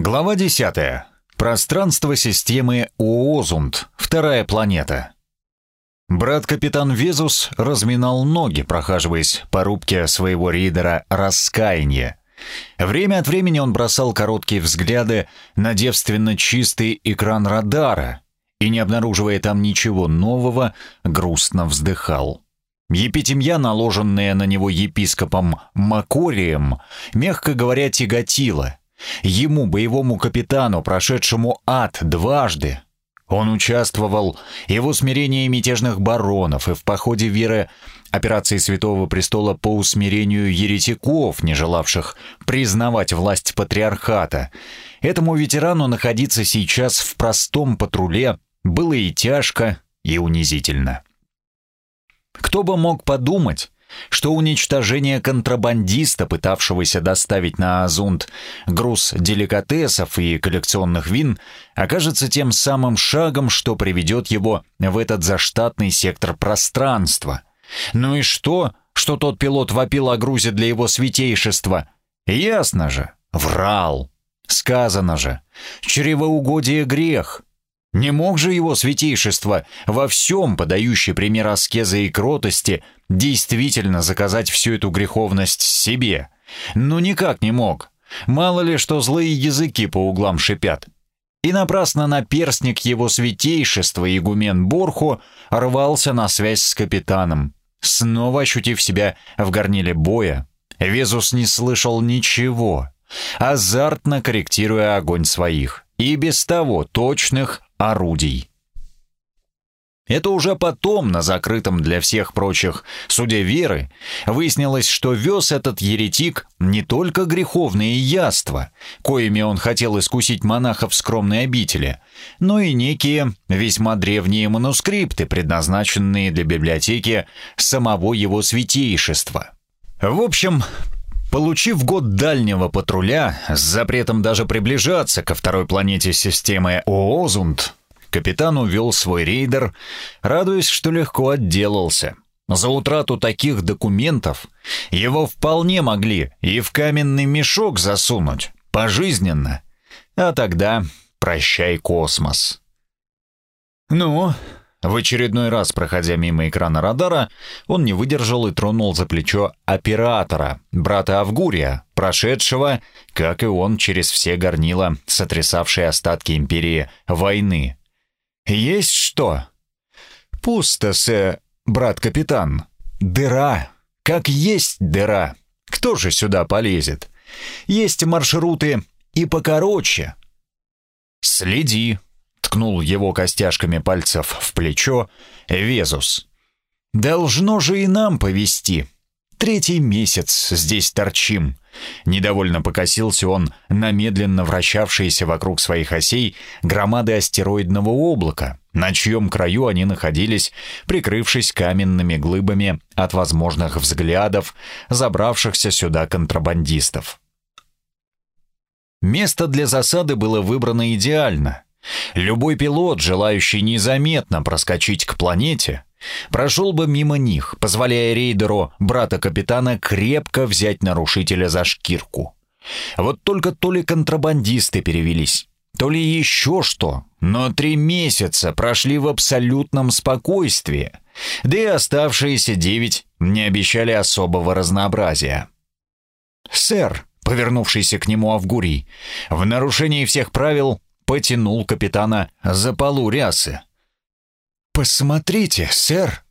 Глава 10. Пространство системы Уозунд, вторая планета. Брат-капитан Везус разминал ноги, прохаживаясь по рубке своего рейдера «Раскаяние». Время от времени он бросал короткие взгляды на девственно чистый экран радара и, не обнаруживая там ничего нового, грустно вздыхал. Епитемья, наложенная на него епископом Макорием, мягко говоря, тяготила, Ему, боевому капитану, прошедшему ад дважды, он участвовал и в усмирении мятежных баронов, и в походе веры операции Святого Престола по усмирению еретиков, не желавших признавать власть патриархата. Этому ветерану находиться сейчас в простом патруле было и тяжко, и унизительно. Кто бы мог подумать, что уничтожение контрабандиста, пытавшегося доставить на Азунд груз деликатесов и коллекционных вин, окажется тем самым шагом, что приведет его в этот заштатный сектор пространства. Ну и что, что тот пилот вопил о грузе для его святейшества? Ясно же, врал. Сказано же, чревоугодие грех — не мог же его святейшество во всем, подающий пример аскезы и кротости, действительно заказать всю эту греховность себе? Ну никак не мог. Мало ли, что злые языки по углам шипят. И напрасно наперстник его святейшества игумен Борху рвался на связь с капитаном. Снова ощутив себя в горниле боя, Везус не слышал ничего, азартно корректируя огонь своих, и без того точных орудий. Это уже потом, на закрытом для всех прочих суде веры, выяснилось, что вез этот еретик не только греховные яства, коими он хотел искусить монахов скромной обители, но и некие весьма древние манускрипты, предназначенные для библиотеки самого его святейшества. В общем, Получив год дальнего патруля с запретом даже приближаться ко второй планете системы Оозунд, капитан увел свой рейдер, радуясь, что легко отделался. За утрату таких документов его вполне могли и в каменный мешок засунуть, пожизненно. А тогда прощай космос. «Ну, в очередной раз, проходя мимо экрана радара, он не выдержал и тронул за плечо оператора, брата Авгурия, прошедшего, как и он, через все горнила, сотрясавшие остатки империи войны. «Есть что?» «Пусто, брат-капитан. Дыра. Как есть дыра. Кто же сюда полезет? Есть маршруты и покороче». «Следи», ткнул его костяшками пальцев в плечо Везус. «Должно же и нам повести. Третий месяц здесь торчим». Недовольно покосился он на медленно вращавшиеся вокруг своих осей громады астероидного облака, на чьем краю они находились, прикрывшись каменными глыбами от возможных взглядов забравшихся сюда контрабандистов. Место для засады было выбрано идеально — Любой пилот, желающий незаметно проскочить к планете, прошел бы мимо них, позволяя рейдеру, брата капитана, крепко взять нарушителя за шкирку. Вот только то ли контрабандисты перевелись, то ли еще что, но три месяца прошли в абсолютном спокойствии, да и оставшиеся девять не обещали особого разнообразия. «Сэр», — повернувшийся к нему Авгурий, — «в нарушении всех правил потянул капитана за полу рясы. «Посмотрите, сэр!»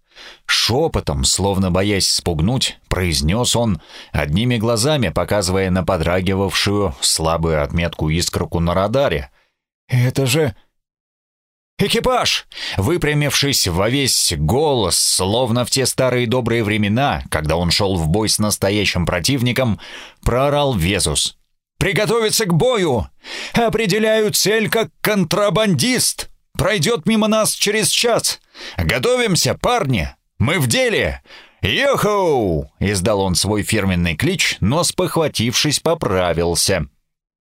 Шепотом, словно боясь спугнуть, произнес он, одними глазами показывая на подрагивавшую слабую отметку искорку на радаре. «Это же...» «Экипаж!» Выпрямившись во весь голос, словно в те старые добрые времена, когда он шел в бой с настоящим противником, проорал Везус. Приготовиться к бою! Определяю цель как контрабандист! Пройдет мимо нас через час! Готовимся, парни! Мы в деле!» «Йохоу!» — издал он свой фирменный клич, но, спохватившись, поправился.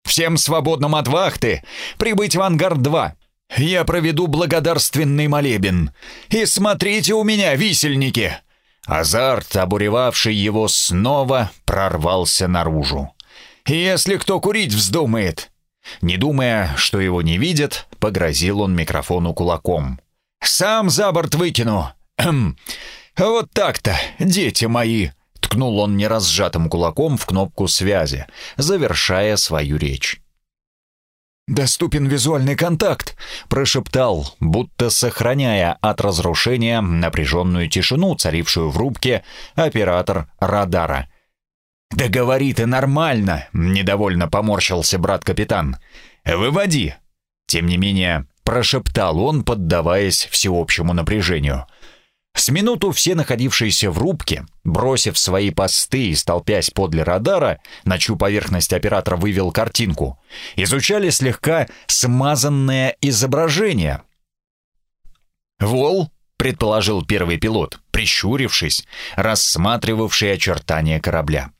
«Всем свободным от вахты! Прибыть в ангар-2! Я проведу благодарственный молебен! И смотрите у меня, висельники!» Азарт, обуревавший его, снова прорвался наружу. Если кто курить вздумает, Не думая, что его не видят, погрозил он микрофону кулаком. «Сам за борт выкину! Эм, вот так-то, дети мои!» Ткнул он неразжатым кулаком в кнопку связи, завершая свою речь. «Доступен визуальный контакт», — прошептал, будто сохраняя от разрушения напряженную тишину, царившую в рубке, оператор радара. «Да говори ты нормально!» — недовольно поморщился брат-капитан. «Выводи!» Тем не менее, прошептал он, поддаваясь всеобщему напряжению. С минуту все находившиеся в рубке, бросив свои посты и столпясь подле радара, на чью поверхность оператор вывел картинку, изучали слегка смазанное изображение. «Вол», — предположил первый пилот, прищурившись, рассматривавший очертания корабля.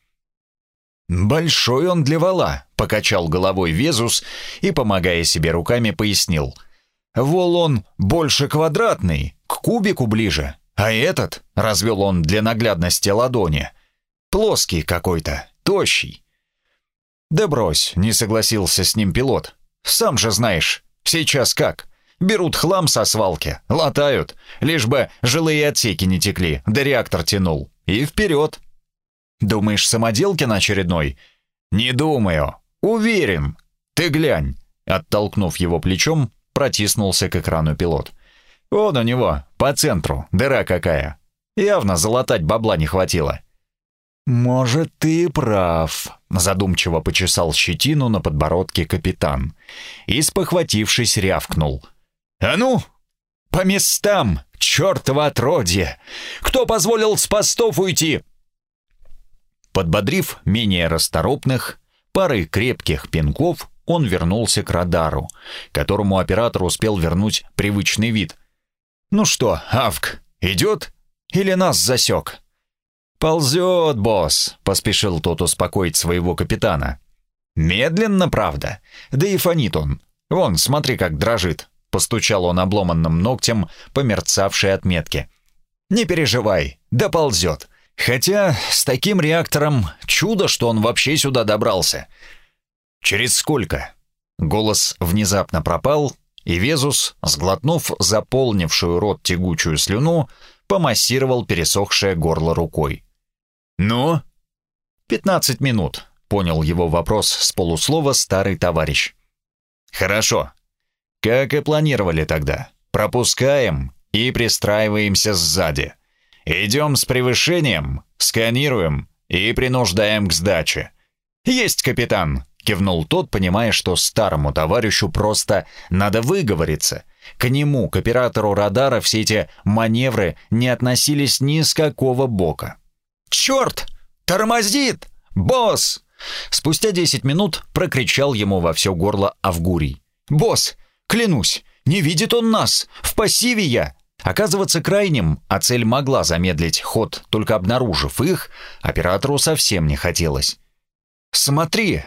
«Большой он для вала», — покачал головой Везус и, помогая себе руками, пояснил. «Вол он больше квадратный, к кубику ближе, а этот, — развел он для наглядности ладони, — плоский какой-то, тощий». «Да брось», — не согласился с ним пилот. «Сам же знаешь, сейчас как? Берут хлам со свалки, латают, лишь бы жилые отсеки не текли, да реактор тянул. И вперед!» Думаешь, самоделкин очередной? Не думаю. Уверен. Ты глянь. Оттолкнув его плечом, протиснулся к экрану пилот. Вон у него, по центру, дыра какая. Явно залатать бабла не хватило. «Может, ты прав», — задумчиво почесал щетину на подбородке капитан. И, спохватившись, рявкнул. «А ну, по местам, чертово отродье! Кто позволил с постов уйти?» Подбодрив менее расторопных, парой крепких пинков он вернулся к радару, которому оператор успел вернуть привычный вид. «Ну что, Авк, идет? Или нас засек?» «Ползет, босс», — поспешил тот успокоить своего капитана. «Медленно, правда. Да и фонит он. Вон, смотри, как дрожит», — постучал он обломанным ногтем по мерцавшей отметке. «Не переживай, да ползет. Хотя с таким реактором чудо, что он вообще сюда добрался. Через сколько? Голос внезапно пропал, и Везус, сглотнув заполнившую рот тягучую слюну, помассировал пересохшее горло рукой. «Ну?» «Пятнадцать минут», — понял его вопрос с полуслова старый товарищ. «Хорошо. Как и планировали тогда. Пропускаем и пристраиваемся сзади. Идем с превышением, сканируем и принуждаем к сдаче. Есть, капитан, кивнул тот, понимая, что старому товарищу просто надо выговориться. К нему, к оператору радара, все эти маневры не относились ни с какого бока. «Черт! Тормозит! Босс!» Спустя десять минут прокричал ему во все горло Авгурий. «Босс, клянусь, не видит он нас! В пассиве я! Оказываться крайним, а цель могла замедлить ход, только обнаружив их, оператору совсем не хотелось. «Смотри!»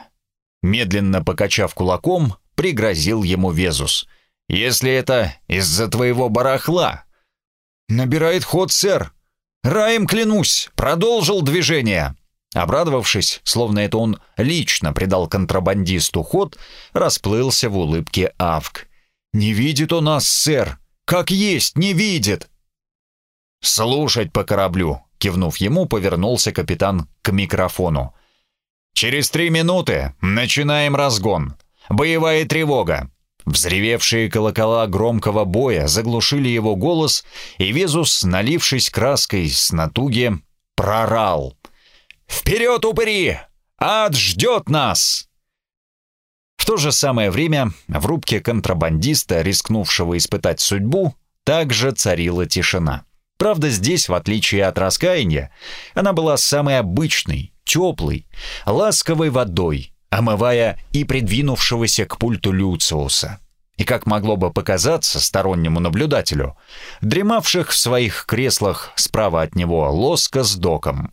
Медленно покачав кулаком, пригрозил ему Везус. «Если это из-за твоего барахла!» «Набирает ход, сэр!» «Раем клянусь!» Продолжил движение. Обрадовавшись, словно это он лично придал контрабандисту ход, расплылся в улыбке Авк. «Не видит он нас, сэр!» Как есть, не видит!» «Слушать по кораблю!» — кивнув ему, повернулся капитан к микрофону. «Через три минуты начинаем разгон. Боевая тревога!» Взревевшие колокола громкого боя заглушили его голос, и Везус, налившись краской с натуги, прорал. «Вперед, упыри! Ад ждет нас!» В то же самое время в рубке контрабандиста, рискнувшего испытать судьбу, также царила тишина. Правда, здесь, в отличие от раскаяния, она была самой обычной, теплой, ласковой водой, омывая и придвинувшегося к пульту Люциуса. И, как могло бы показаться стороннему наблюдателю, дремавших в своих креслах справа от него Лоска с Доком.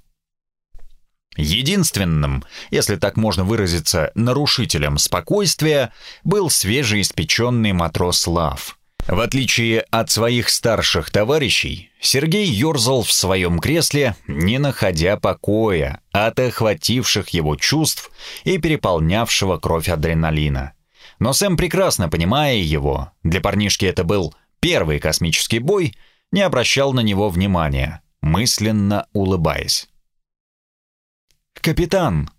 Единственным, если так можно выразиться, нарушителем спокойствия был свежеиспеченный матрос Лав. В отличие от своих старших товарищей, Сергей ерзал в своем кресле, не находя покоя от охвативших его чувств и переполнявшего кровь адреналина. Но Сэм, прекрасно понимая его, для парнишки это был первый космический бой, не обращал на него внимания, мысленно улыбаясь. «Капитан!»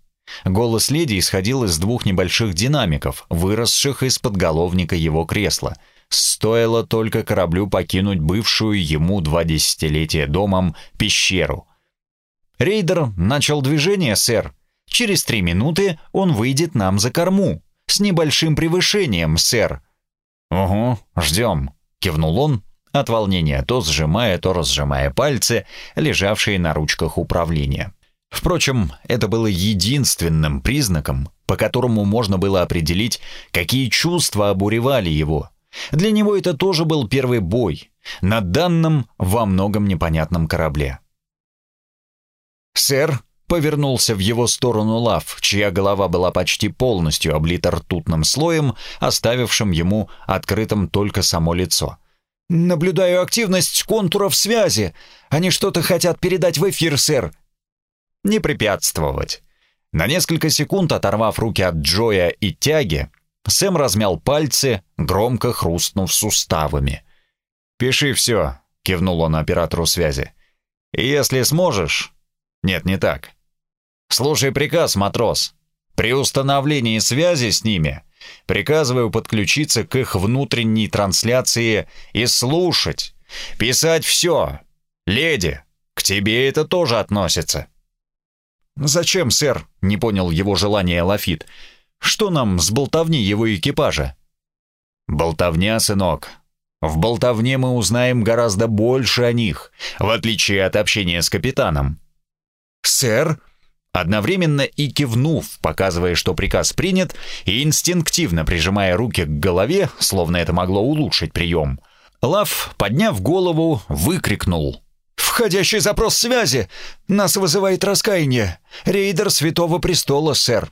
Голос леди исходил из двух небольших динамиков, выросших из подголовника его кресла. Стоило только кораблю покинуть бывшую ему два десятилетия домом пещеру. «Рейдер начал движение, сэр. Через три минуты он выйдет нам за корму. С небольшим превышением, сэр». «Угу, ждем», — кивнул он, от волнения то сжимая, то разжимая пальцы, лежавшие на ручках управления. Впрочем, это было единственным признаком, по которому можно было определить, какие чувства обуревали его. Для него это тоже был первый бой на данном во многом непонятном корабле. «Сэр», — повернулся в его сторону Лав, чья голова была почти полностью облита ртутным слоем, оставившим ему открытым только само лицо. «Наблюдаю активность контуров связи. Они что-то хотят передать в эфир, сэр не препятствовать. На несколько секунд оторвав руки от Джоя и тяги, Сэм размял пальцы, громко хрустнув суставами. «Пиши все», — кивнул он оператору связи. «Если сможешь...» «Нет, не так. Слушай приказ, матрос. При установлении связи с ними приказываю подключиться к их внутренней трансляции и слушать, писать все. Леди, к тебе это тоже относится». «Зачем, сэр?» — не понял его желания Лафит. «Что нам с болтовни его экипажа?» «Болтовня, сынок. В болтовне мы узнаем гораздо больше о них, в отличие от общения с капитаном». «Сэр?» Одновременно и кивнув, показывая, что приказ принят, и инстинктивно прижимая руки к голове, словно это могло улучшить прием, Лав, подняв голову, выкрикнул «Входящий запрос связи! Нас вызывает раскаяние! Рейдер Святого Престола, сэр!»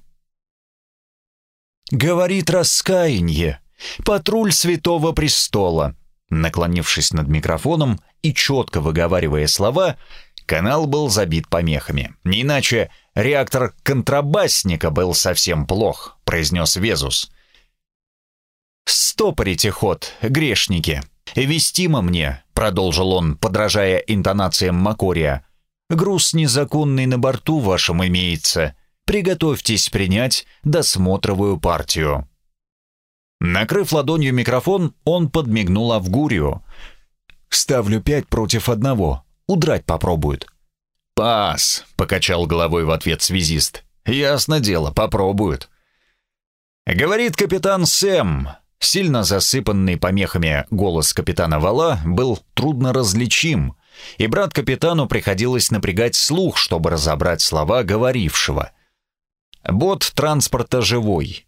«Говорит раскаяние! Патруль Святого Престола!» Наклонившись над микрофоном и четко выговаривая слова, канал был забит помехами. Не иначе реактор контрабасника был совсем плох, произнес Везус. «Стопорите ход, грешники!» «Вестимо мне», — продолжил он, подражая интонациям Макория. «Груз незаконный на борту вашем имеется. Приготовьтесь принять досмотровую партию». Накрыв ладонью микрофон, он подмигнул Авгурию. «Ставлю пять против одного. Удрать попробуют». «Пас», — покачал головой в ответ связист. «Ясно дело, попробуют». Говорит капитан Сэм, Сильно засыпанный помехами голос капитана Вала был трудно различим, и брат капитану приходилось напрягать слух, чтобы разобрать слова говорившего. «Бот транспорта живой».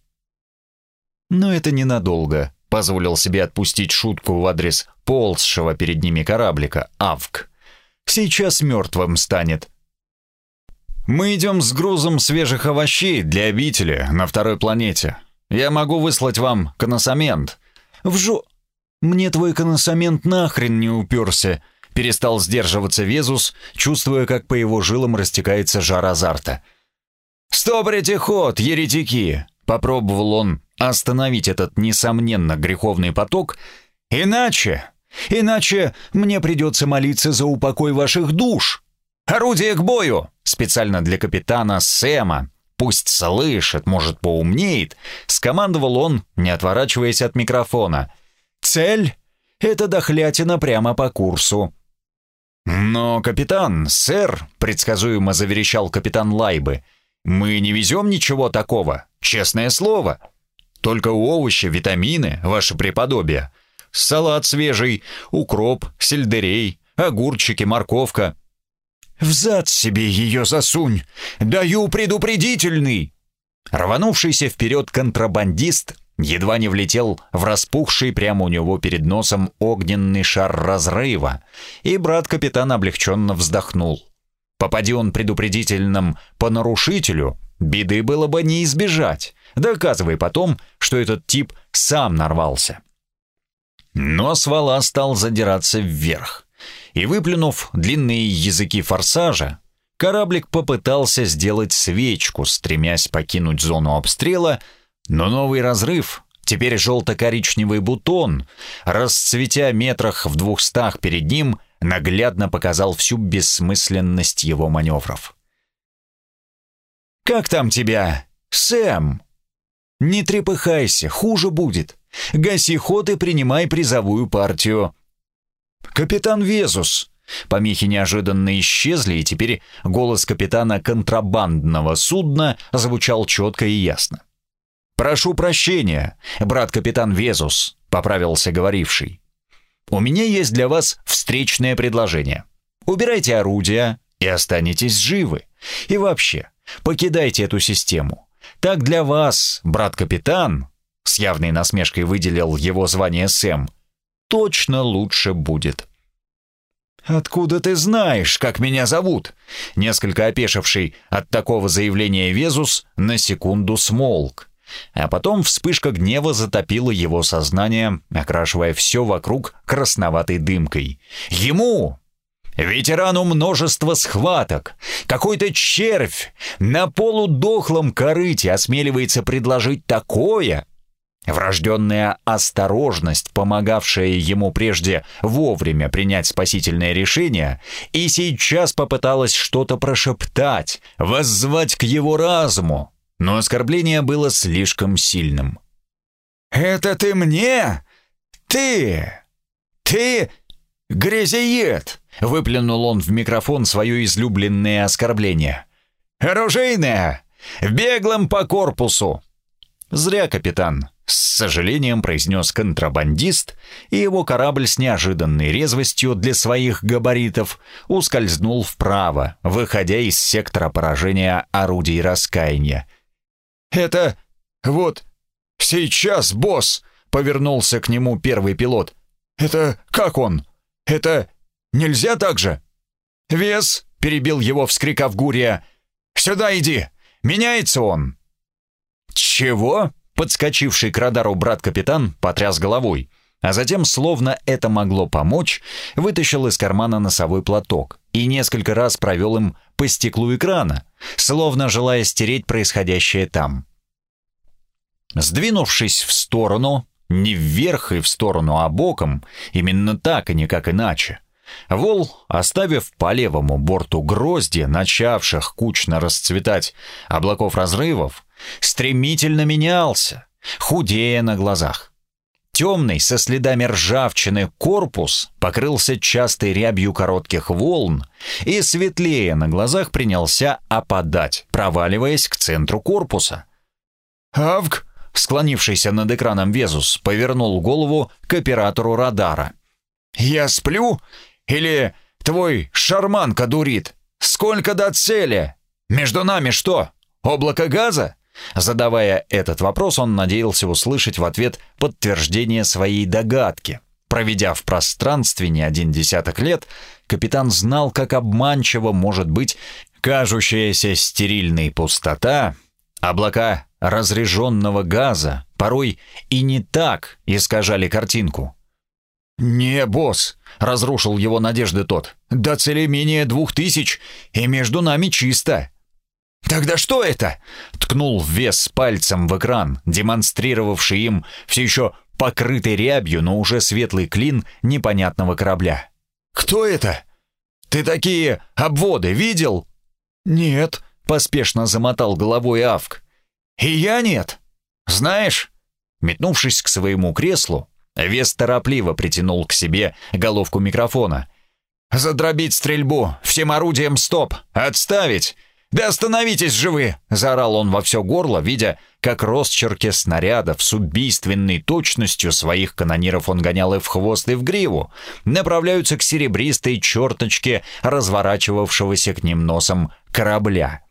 Но это ненадолго, позволил себе отпустить шутку в адрес ползшего перед ними кораблика «Авк». «Сейчас мертвым станет». «Мы идем с грузом свежих овощей для обители на второй планете. Я могу выслать вам коносамент». «Вжо... Мне твой коносамент нахрен не уперся», — перестал сдерживаться Везус, чувствуя, как по его жилам растекается жар азарта. «Стоприте ход, еретики!» — попробовал он остановить этот, несомненно, греховный поток. «Иначе, иначе мне придется молиться за упокой ваших душ. Орудие к бою!» Специально для капитана Сэма, Пусть слышит, может, поумнеет, скомандовал он, не отворачиваясь от микрофона. Цель — это дохлятина прямо по курсу. «Но, капитан, сэр», — предсказуемо заверещал капитан Лайбы, «мы не везем ничего такого, честное слово. Только овощи, витамины, ваше преподобие. Салат свежий, укроп, сельдерей, огурчики, морковка. «Взад себе ее засунь! Даю предупредительный!» Рванувшийся вперед контрабандист едва не влетел в распухший прямо у него перед носом огненный шар разрыва, и брат-капитан облегченно вздохнул. Попади он предупредительным по нарушителю, беды было бы не избежать, доказывай потом, что этот тип сам нарвался. Но свала стал задираться вверх и выплюнув длинные языки форсажа, кораблик попытался сделать свечку, стремясь покинуть зону обстрела, но новый разрыв, Теперь желто-коричневый бутон, расцветя метрах в двухстах перед ним, наглядно показал всю бессмысленность его маневров. «Как там тебя, Сэм?» «Не трепыхайся, хуже будет. Гаси ход и принимай призовую партию». «Капитан Везус!» Помехи неожиданно исчезли, и теперь голос капитана контрабандного судна звучал четко и ясно. «Прошу прощения, брат-капитан Везус», — поправился говоривший. «У меня есть для вас встречное предложение. Убирайте орудия и останетесь живы. И вообще, покидайте эту систему. Так для вас, брат-капитан, с явной насмешкой выделил его звание Сэм, точно лучше будет». «Откуда ты знаешь, как меня зовут?» Несколько опешивший от такого заявления Везус на секунду смолк. А потом вспышка гнева затопила его сознание, окрашивая все вокруг красноватой дымкой. «Ему!» Ветерану множества схваток. Какой-то червь на полудохлом корыте осмеливается предложить такое. Врожденная осторожность, помогавшая ему прежде вовремя принять спасительное решение, и сейчас попыталась что-то прошептать, воззвать к его разуму но оскорбление было слишком сильным. «Это ты мне? Ты? Ты? Грязеед!» — выплюнул он в микрофон свое излюбленное оскорбление. «Оружейное! В беглом по корпусу!» «Зря, капитан», — с сожалением произнес контрабандист, и его корабль с неожиданной резвостью для своих габаритов ускользнул вправо, выходя из сектора поражения орудий раскаяния, «Это... вот... сейчас, босс!» — повернулся к нему первый пилот. «Это как он? Это... нельзя так же?» «Вес!» — перебил его, вскрикав Гурия. «Сюда иди! Меняется он!» «Чего?» — подскочивший к радару брат-капитан потряс головой, а затем, словно это могло помочь, вытащил из кармана носовой платок и несколько раз провел им по стеклу экрана, словно желая стереть происходящее там. Сдвинувшись в сторону, не вверх и в сторону, а боком, именно так и никак иначе, Вол, оставив по левому борту грозди, начавших кучно расцветать облаков разрывов, стремительно менялся, худея на глазах. Темный, со следами ржавчины, корпус покрылся частой рябью коротких волн и светлее на глазах принялся опадать, проваливаясь к центру корпуса. «Авк!» — склонившийся над экраном Везус повернул голову к оператору радара. «Я сплю? Или твой шарманка дурит? Сколько до цели? Между нами что, облако газа?» Задавая этот вопрос, он надеялся услышать в ответ подтверждение своей догадки. Проведя в пространстве не один десяток лет, капитан знал, как обманчиво может быть кажущаяся стерильной пустота, облака разреженного газа, порой и не так искажали картинку. «Не, босс!» — разрушил его надежды тот. «До цели менее двух тысяч, и между нами чисто!» «Тогда что это?» — ткнул вес пальцем в экран, демонстрировавший им все еще покрытый рябью, но уже светлый клин непонятного корабля. «Кто это? Ты такие обводы видел?» «Нет», — поспешно замотал головой Авк. «И я нет. Знаешь...» Метнувшись к своему креслу, Вес торопливо притянул к себе головку микрофона. «Задробить стрельбу! Всем орудиям стоп! Отставить! «Да остановитесь же вы!» — заорал он во все горло, видя, как росчерки снарядов с убийственной точностью своих канониров он гонял и в хвост, и в гриву, направляются к серебристой черточке разворачивавшегося к ним носом корабля.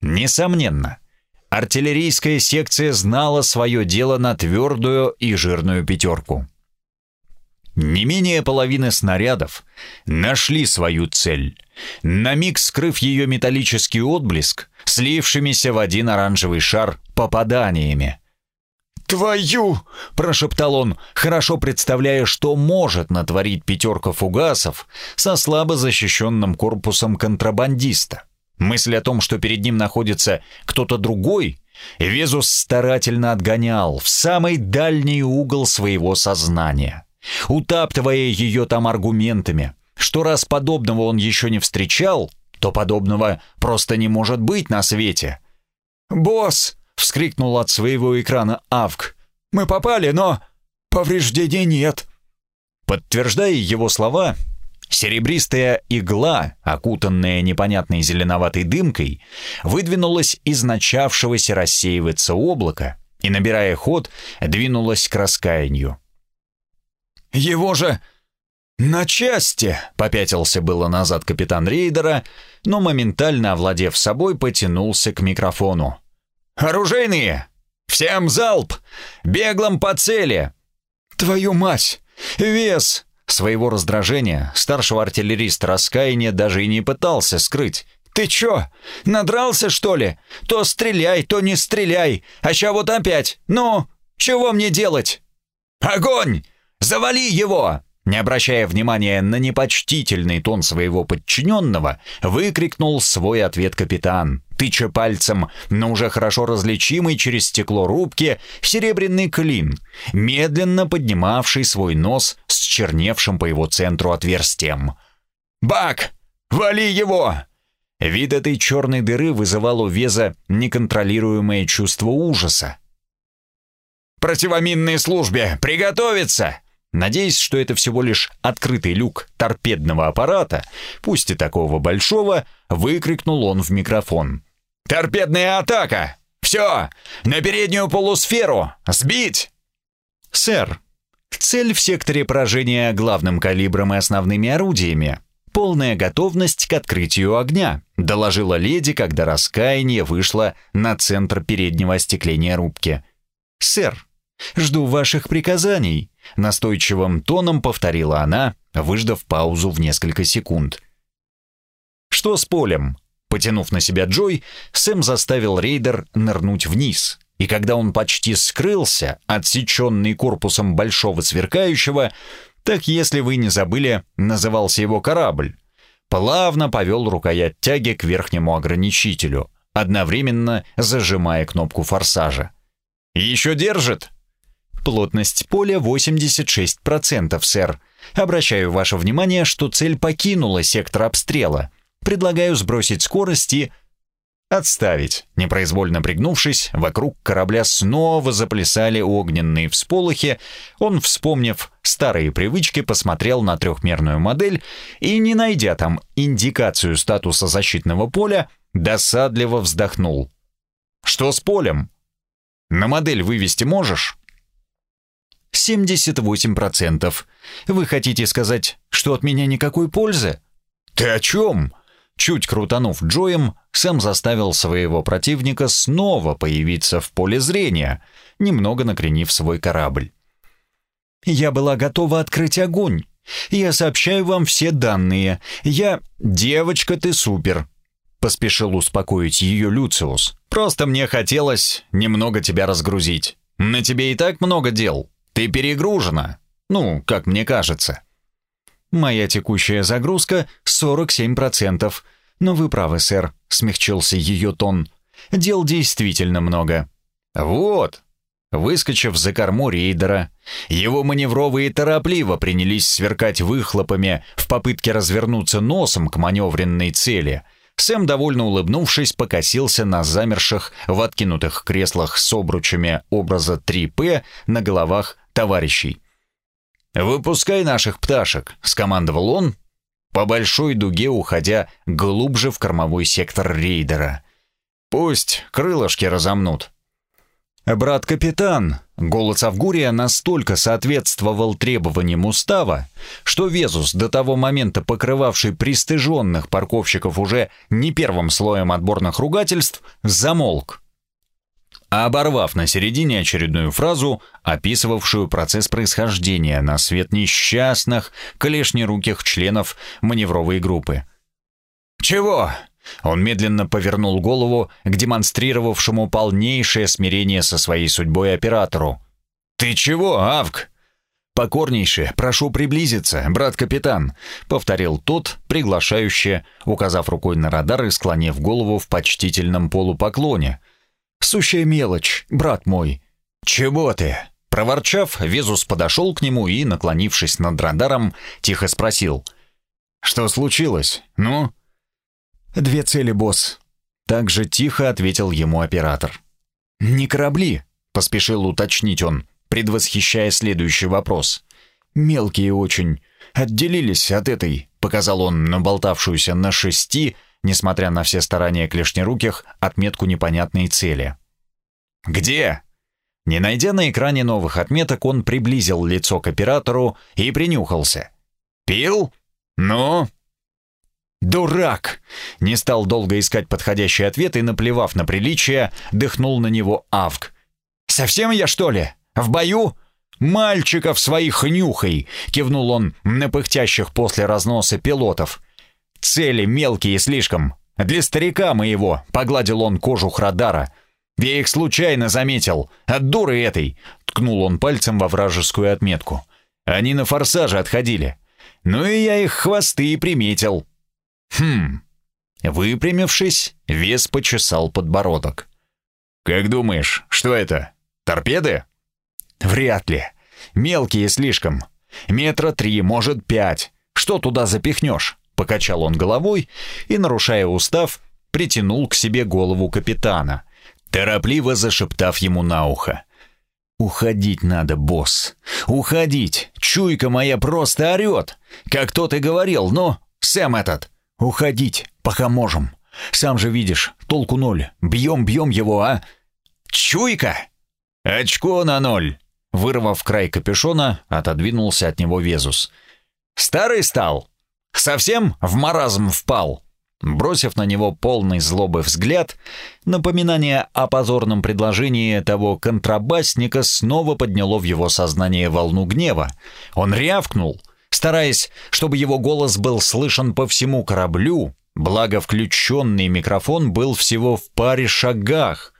Несомненно, артиллерийская секция знала свое дело на твердую и жирную пятерку. Не менее половины снарядов нашли свою цель, на миг скрыв ее металлический отблеск, слившимися в один оранжевый шар попаданиями. «Твою!» — прошептал он, хорошо представляя, что может натворить пятерка фугасов со слабо защищенным корпусом контрабандиста. Мысль о том, что перед ним находится кто-то другой, Везус старательно отгонял в самый дальний угол своего сознания, утаптывая ее там аргументами, что раз подобного он еще не встречал, то подобного просто не может быть на свете. «Босс!» — вскрикнул от своего экрана Авк. «Мы попали, но повреждений нет!» Подтверждая его слова, серебристая игла, окутанная непонятной зеленоватой дымкой, выдвинулась из начавшегося рассеиваться облака и, набирая ход, двинулась к раскаянию. «Его же на части!» — попятился было назад капитан рейдера, но моментально овладев собой, потянулся к микрофону. «Оружейные! Всем залп! Беглом по цели!» «Твою мать! Вес!» Своего раздражения старшего артиллериста раскаяния даже и не пытался скрыть. «Ты чё, надрался, что ли? То стреляй, то не стреляй. А ща вот опять. Ну, чего мне делать?» «Огонь! Завали его!» Не обращая внимания на непочтительный тон своего подчиненного, выкрикнул свой ответ капитан, тыча пальцем на уже хорошо различимый через стекло рубки серебряный клин, медленно поднимавший свой нос с черневшим по его центру отверстием. «Бак! Вали его!» Вид этой черной дыры вызывал у Веза неконтролируемое чувство ужаса. «Противоминной службе! Приготовиться!» Надеясь, что это всего лишь открытый люк торпедного аппарата, пусть и такого большого, выкрикнул он в микрофон. «Торпедная атака! Все! На переднюю полусферу! Сбить!» «Сэр, цель в секторе поражения главным калибром и основными орудиями. Полная готовность к открытию огня», доложила леди, когда раскаяние вышло на центр переднего остекления рубки. «Сэр, жду ваших приказаний», Настойчивым тоном повторила она, выждав паузу в несколько секунд. «Что с полем?» Потянув на себя Джой, Сэм заставил рейдер нырнуть вниз, и когда он почти скрылся, отсеченный корпусом большого сверкающего, так если вы не забыли, назывался его корабль, плавно повел рукоять тяги к верхнему ограничителю, одновременно зажимая кнопку форсажа. «Еще держит?» Плотность поля 86%, сэр. Обращаю ваше внимание, что цель покинула сектор обстрела. Предлагаю сбросить скорость и... Отставить. Непроизвольно пригнувшись, вокруг корабля снова заплясали огненные всполохи. Он, вспомнив старые привычки, посмотрел на трехмерную модель и, не найдя там индикацию статуса защитного поля, досадливо вздохнул. «Что с полем? На модель вывести можешь?» 78%. Вы хотите сказать, что от меня никакой пользы? Ты о чем? Чуть крутанув Джоем, Сэм заставил своего противника снова появиться в поле зрения, немного накренив свой корабль. Я была готова открыть огонь. Я сообщаю вам все данные. Я... Девочка, ты супер. Поспешил успокоить ее Люциус. Просто мне хотелось немного тебя разгрузить. На тебе и так много дел. Ты перегружена. Ну, как мне кажется. Моя текущая загрузка 47%. Но вы правы, сэр, смягчился ее тон. Дел действительно много. Вот. Выскочив за корму рейдера, его маневровые торопливо принялись сверкать выхлопами в попытке развернуться носом к маневренной цели. Сэм, довольно улыбнувшись, покосился на замерших в откинутых креслах с обручами образа 3П на головах товарищей. «Выпускай наших пташек», — скомандовал он, по большой дуге уходя глубже в кормовой сектор рейдера. «Пусть крылышки разомнут». «Брат-капитан», — голос Авгурия настолько соответствовал требованиям устава, что Везус, до того момента покрывавший пристыженных парковщиков уже не первым слоем отборных ругательств, замолк оборвав на середине очередную фразу, описывавшую процесс происхождения на свет несчастных, клешнеруких членов маневровой группы. «Чего?» Он медленно повернул голову к демонстрировавшему полнейшее смирение со своей судьбой оператору. «Ты чего, Авк?» «Покорнейше, прошу приблизиться, брат-капитан», — повторил тот, приглашающе, указав рукой на радар и склонив голову в почтительном полупоклоне — Сущая мелочь, брат мой». «Чего ты?» Проворчав, Везус подошел к нему и, наклонившись над радаром, тихо спросил. «Что случилось? Ну?» «Две цели, босс», — так же тихо ответил ему оператор. «Не корабли», — поспешил уточнить он, предвосхищая следующий вопрос. «Мелкие очень. Отделились от этой», — показал он наболтавшуюся на шести, несмотря на все старания клешнеруких, отметку непонятной цели. «Где?» Не найдя на экране новых отметок, он приблизил лицо к оператору и принюхался. «Пил? Ну?» «Дурак!» Не стал долго искать подходящий ответ и, наплевав на приличие, дыхнул на него Авк. «Совсем я, что ли? В бою?» «Мальчиков своих нюхай!» — кивнул он на пыхтящих после разноса пилотов. «Цели мелкие слишком. Для старика моего!» — погладил он кожух радара. «Я их случайно заметил. От дуры этой!» — ткнул он пальцем во вражескую отметку. «Они на форсаже отходили. Ну и я их хвосты приметил». «Хм...» Выпрямившись, вес почесал подбородок. «Как думаешь, что это? Торпеды?» «Вряд ли. Мелкие слишком. Метра три, может, пять. Что туда запихнешь?» Покачал он головой и, нарушая устав, притянул к себе голову капитана, торопливо зашептав ему на ухо. «Уходить надо, босс. Уходить. Чуйка моя просто орет. Как тот и говорил, ну, Сэм этот. Уходить, пока можем. Сам же видишь, толку ноль. Бьем-бьем его, а? Чуйка! Очко на ноль!» Вырвав край капюшона, отодвинулся от него Везус. «Старый стал? Совсем в маразм впал?» Бросив на него полный злобы взгляд, напоминание о позорном предложении того контрабасника снова подняло в его сознание волну гнева. Он рявкнул, стараясь, чтобы его голос был слышен по всему кораблю, благо включенный микрофон был всего в паре шагах.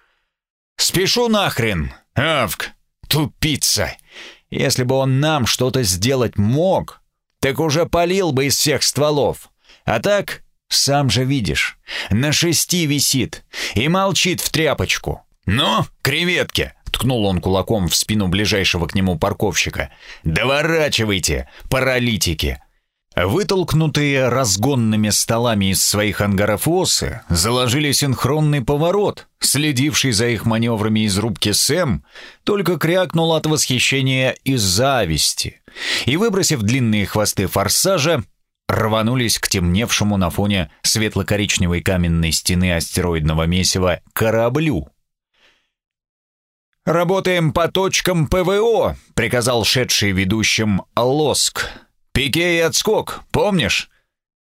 «Спешу нахрен, Авк, тупица! Если бы он нам что-то сделать мог, так уже полил бы из всех стволов. А так сам же видишь, на шести висит и молчит в тряпочку. «Ну, креветки!» — ткнул он кулаком в спину ближайшего к нему парковщика. «Доворачивайте, паралитики!» Вытолкнутые разгонными столами из своих ангаров осы заложили синхронный поворот. Следивший за их маневрами из рубки Сэм только крякнул от восхищения и зависти. И, выбросив длинные хвосты форсажа, рванулись к темневшему на фоне светло-коричневой каменной стены астероидного месива кораблю. «Работаем по точкам ПВО», — приказал шедший ведущим Лоск. «Пике и отскок, помнишь?»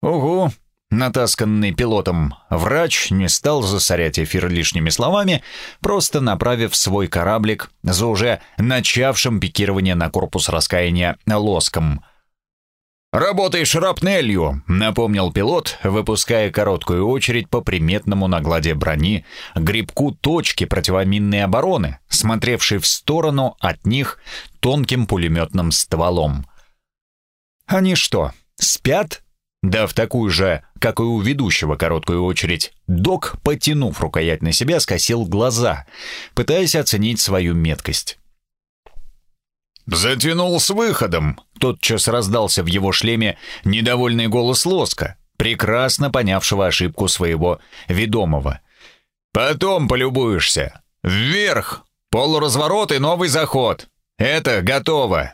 «Угу», Натасканный пилотом врач не стал засорять эфир лишними словами, просто направив свой кораблик за уже начавшим пикирование на корпус раскаяния лоском — «Работай шрапнелью», — напомнил пилот, выпуская короткую очередь по приметному на глади брони грибку точки противоминной обороны, смотревшей в сторону от них тонким пулеметным стволом. «Они что, спят?» Да в такую же, как и у ведущего короткую очередь, док, потянув рукоять на себя, скосил глаза, пытаясь оценить свою меткость. «Затянул с выходом!» Тотчас раздался в его шлеме недовольный голос Лоска, прекрасно понявшего ошибку своего ведомого. «Потом полюбуешься! Вверх! Полуразворот и новый заход! Это готово!»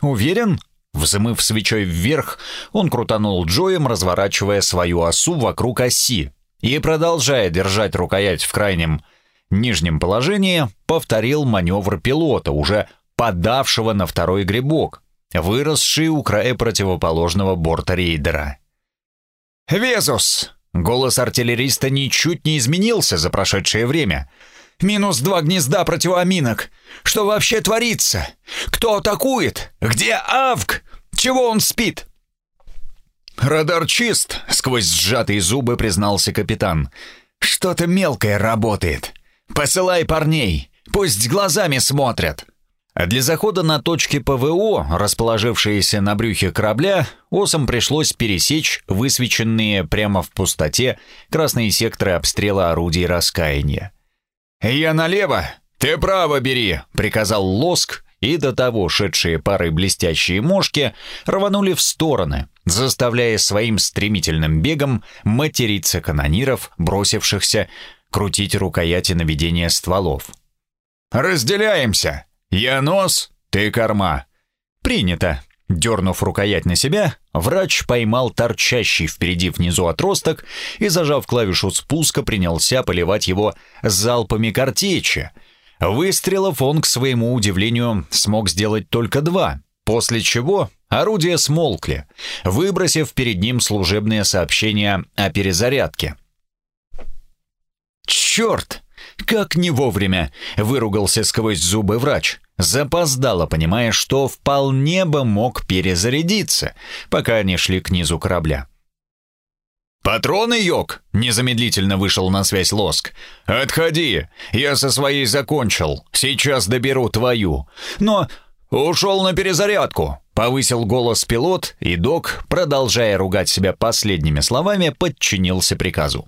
«Уверен?» Взмыв свечой вверх, он крутанул Джоем, разворачивая свою осу вокруг оси, и, продолжая держать рукоять в крайнем нижнем положении, повторил маневр пилота, уже подавшего на второй грибок, выросший у края противоположного борта рейдера. «Везус!» Голос артиллериста ничуть не изменился за прошедшее время. «Минус два гнезда противоминок! Что вообще творится? Кто атакует? Где Авк? Чего он спит?» «Радар чист», — сквозь сжатые зубы признался капитан. «Что-то мелкое работает. Посылай парней, пусть глазами смотрят». А для захода на точки ПВО, расположившиеся на брюхе корабля, осам пришлось пересечь высвеченные прямо в пустоте красные секторы обстрела орудий раскаяния. «Я налево, ты право бери», — приказал Лоск, и до того шедшие парой блестящие мошки рванули в стороны, заставляя своим стремительным бегом материться канониров, бросившихся крутить рукояти наведения стволов. «Разделяемся! Я нос, ты корма!» «Принято!» Дернув рукоять на себя, врач поймал торчащий впереди внизу отросток и, зажав клавишу спуска, принялся поливать его залпами картечи. Выстрелов он, к своему удивлению, смог сделать только два, после чего орудия смолкли, выбросив перед ним служебное сообщение о перезарядке. «Черт! Как не вовремя!» — выругался сквозь зубы врач. Запоздало, понимая, что вполне бы мог перезарядиться, пока они шли к низу корабля. «Патроны, Йок!» — незамедлительно вышел на связь Лоск. «Отходи! Я со своей закончил. Сейчас доберу твою. Но ушел на перезарядку!» — повысил голос пилот, и док, продолжая ругать себя последними словами, подчинился приказу.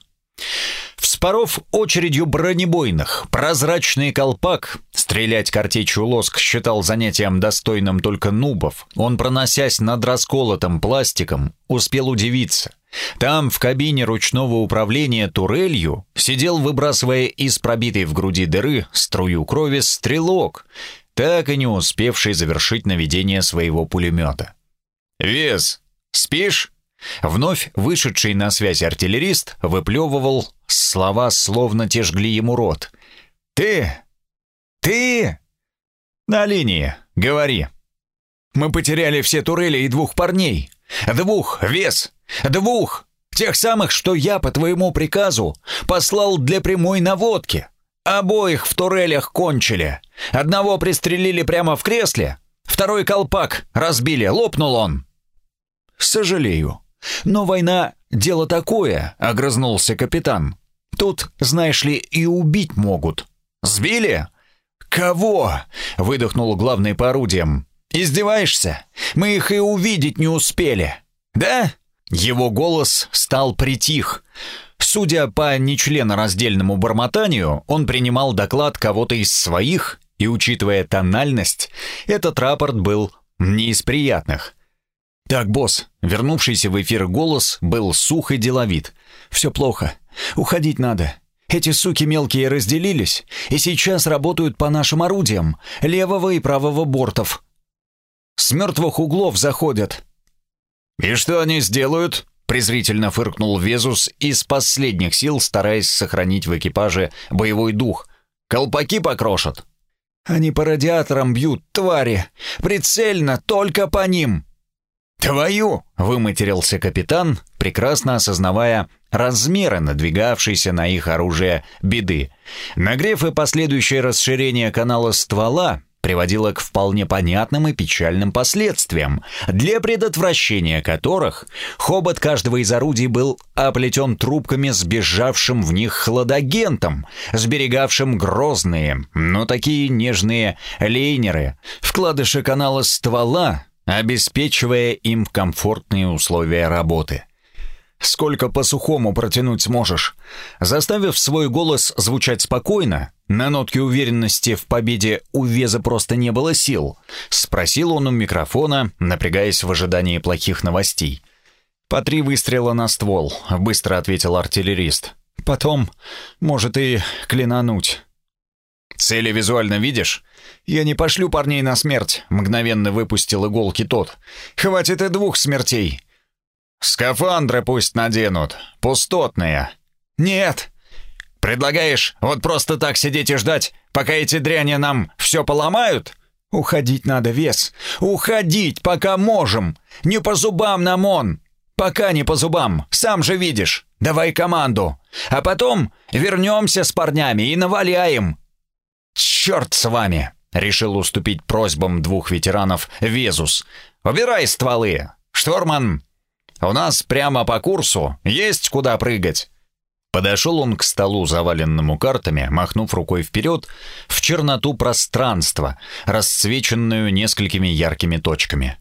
Вспоров очередью бронебойных, прозрачный колпак, стрелять картечью лоск считал занятием достойным только нубов. Он, проносясь над расколотым пластиком, успел удивиться. Там, в кабине ручного управления турелью, сидел, выбрасывая из пробитой в груди дыры струю крови стрелок, так и не успевший завершить наведение своего пулемета. «Вес, спишь?» Вновь вышедший на связь артиллерист выплевывал слова, словно те жгли ему рот. «Ты! Ты!» «На линии, говори!» «Мы потеряли все турели и двух парней. Двух, вес! Двух! Тех самых, что я по твоему приказу послал для прямой наводки. Обоих в турелях кончили. Одного пристрелили прямо в кресле, второй колпак разбили, лопнул он. Сожалею. «Но война — дело такое», — огрызнулся капитан. «Тут, знаешь ли, и убить могут». «Сбили?» «Кого?» — выдохнул главный по орудиям. «Издеваешься? Мы их и увидеть не успели». «Да?» Его голос стал притих. Судя по нечленораздельному бормотанию, он принимал доклад кого-то из своих, и, учитывая тональность, этот рапорт был не из приятных — «Так, босс», вернувшийся в эфир голос был сух и деловит. «Все плохо. Уходить надо. Эти суки мелкие разделились и сейчас работают по нашим орудиям, левого и правого бортов. С мертвых углов заходят». «И что они сделают?» презрительно фыркнул Везус из последних сил, стараясь сохранить в экипаже боевой дух. «Колпаки покрошат». «Они по радиаторам бьют, твари! Прицельно, только по ним!» «Твою!» — выматерился капитан, прекрасно осознавая размеры надвигавшейся на их оружие беды. Нагрев и последующее расширение канала ствола приводило к вполне понятным и печальным последствиям, для предотвращения которых хобот каждого из орудий был оплетен трубками с бежавшим в них хладагентом, сберегавшим грозные, но такие нежные лейнеры. Вкладыши канала ствола обеспечивая им комфортные условия работы. Сколько по-сухому протянуть сможешь? Заставив свой голос звучать спокойно, на нотке уверенности в победе у Веза просто не было сил, спросил он у микрофона, напрягаясь в ожидании плохих новостей. «По три выстрела на ствол», — быстро ответил артиллерист. «Потом, может, и клинануть». «Цели визуально видишь?» «Я не пошлю парней на смерть», — мгновенно выпустил иголки тот. «Хватит и двух смертей». «Скафандры пусть наденут, пустотные». «Нет». «Предлагаешь вот просто так сидеть и ждать, пока эти дряни нам все поломают?» «Уходить надо, вес. Уходить, пока можем. Не по зубам нам он. Пока не по зубам, сам же видишь. Давай команду. А потом вернемся с парнями и наваляем. «Черт с вами!» — решил уступить просьбам двух ветеранов Везус. «Убирай стволы! Шторман! У нас прямо по курсу, есть куда прыгать!» Подошел он к столу, заваленному картами, махнув рукой вперед, в черноту пространства, расцвеченную несколькими яркими точками.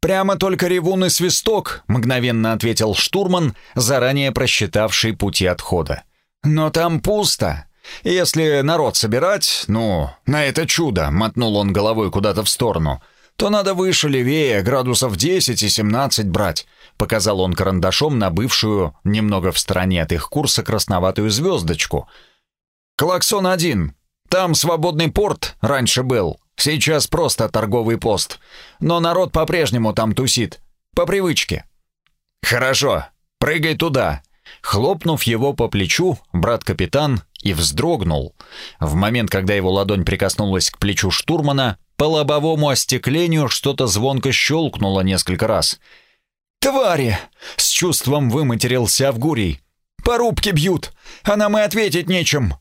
«Прямо только ревун и свисток», — мгновенно ответил штурман, заранее просчитавший пути отхода. «Но там пусто. Если народ собирать, ну, на это чудо, мотнул он головой куда-то в сторону, то надо выше левее, градусов 10 и 17 брать. Показал он карандашом на бывшую, немного в стороне от их курса, красноватую звездочку. «Клаксон один. Там свободный порт раньше был. Сейчас просто торговый пост. Но народ по-прежнему там тусит. По привычке». «Хорошо. Прыгай туда». Хлопнув его по плечу, брат-капитан и вздрогнул. В момент, когда его ладонь прикоснулась к плечу штурмана, по лобовому остеклению что-то звонко щелкнуло несколько раз. «Твари!» — с чувством выматерился Авгурий. «По рубке бьют, а нам и ответить нечем!»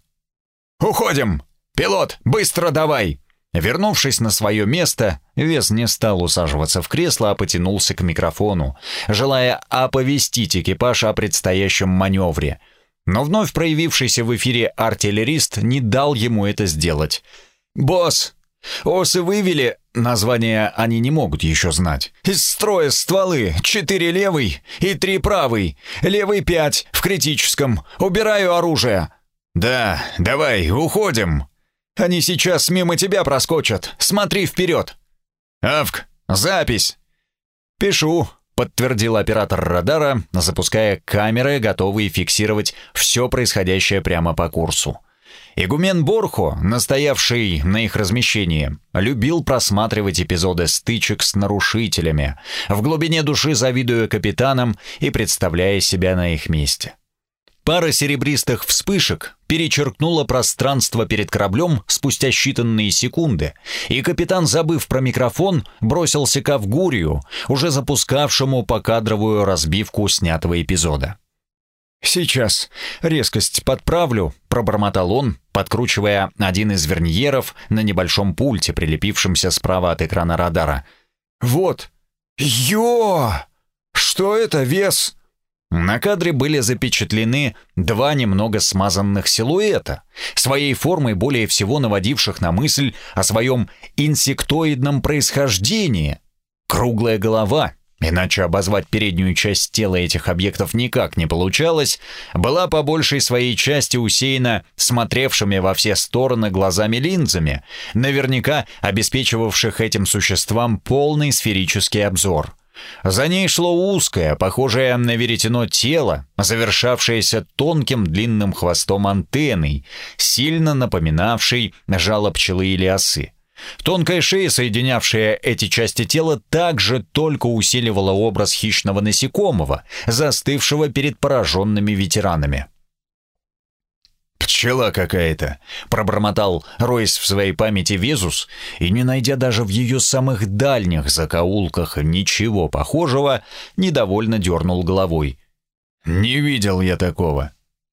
«Уходим! Пилот, быстро давай!» Вернувшись на свое место, Вес не стал усаживаться в кресло, а потянулся к микрофону, желая оповестить экипаж о предстоящем маневре. Но вновь проявившийся в эфире артиллерист не дал ему это сделать. «Босс, осы вывели...» Название они не могут еще знать. «Из строя стволы. Четыре левый и три правый. Левый пять, в критическом. Убираю оружие». «Да, давай, уходим», они сейчас мимо тебя проскочат. Смотри вперед!» «Авк, запись!» «Пишу», — подтвердил оператор радара, запуская камеры, готовые фиксировать все происходящее прямо по курсу. Игумен Борхо, настоявший на их размещении, любил просматривать эпизоды стычек с нарушителями, в глубине души завидуя капитанам и представляя себя на их месте. Пара серебристых вспышек перечеркнула пространство перед кораблем спустя считанные секунды, и капитан, забыв про микрофон, бросился к Авгурию, уже запускавшему покадровую разбивку снятого эпизода. «Сейчас резкость подправлю», — пробормотал он, подкручивая один из верньеров на небольшом пульте, прилепившемся справа от экрана радара. «Вот! Ё! Что это, вес?» На кадре были запечатлены два немного смазанных силуэта, своей формой более всего наводивших на мысль о своем инсектоидном происхождении. Круглая голова, иначе обозвать переднюю часть тела этих объектов никак не получалось, была по большей своей части усеяна смотревшими во все стороны глазами-линзами, наверняка обеспечивавших этим существам полный сферический обзор. За ней шло узкое, похожее на веретено тело, завершавшееся тонким длинным хвостом антенной, сильно напоминавшей жало пчелы или осы. Тонкая шея, соединявшая эти части тела, также только усиливала образ хищного насекомого, застывшего перед пораженными ветеранами. «Пчела какая-то», — пробормотал Ройс в своей памяти Везус, и, не найдя даже в ее самых дальних закоулках ничего похожего, недовольно дернул головой. «Не видел я такого».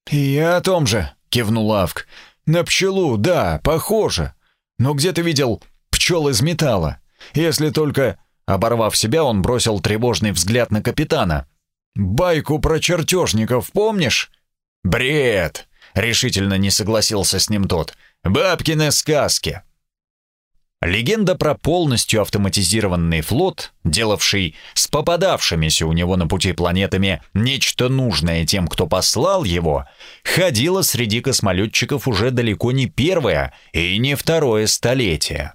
«Я о том же», — кивнул Авк. «На пчелу, да, похоже. Но где ты видел пчел из металла? Если только...» Оборвав себя, он бросил тревожный взгляд на капитана. «Байку про чертежников помнишь?» «Бред!» Решительно не согласился с ним тот. «Бабкины сказки!» Легенда про полностью автоматизированный флот, делавший с попадавшимися у него на пути планетами нечто нужное тем, кто послал его, ходила среди космолетчиков уже далеко не первое и не второе столетие.